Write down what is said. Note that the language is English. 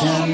time